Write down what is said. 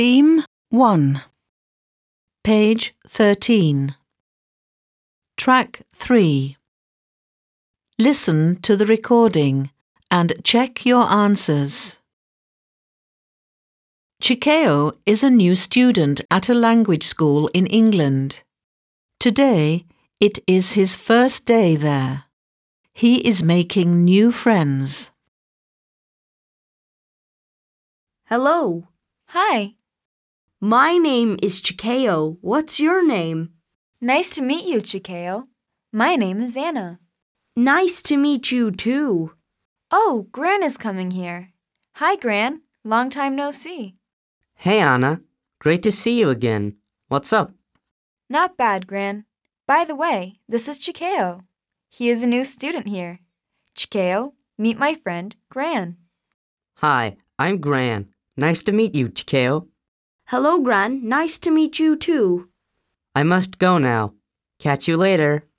Theme 1 Page 13 Track 3 Listen to the recording and check your answers. Chikeo is a new student at a language school in England. Today, it is his first day there. He is making new friends. Hello, Hi, my name is Chikeo. What's your name? nice to meet you, Chikeo. My name is Anna. Nice to meet you too. Oh, Gran is coming here. Hi, Gran. Long time no see. Hey, Anna. Great to see you again. What's up? Not bad, Gran. By the way, this is Chikeo. He is a new student here. Chikeo, meet my friend, Gran. Hi, I'm Gran. Nice to meet you, Chikeo. Hello, Gran. Nice to meet you too. I must go now. Catch you later.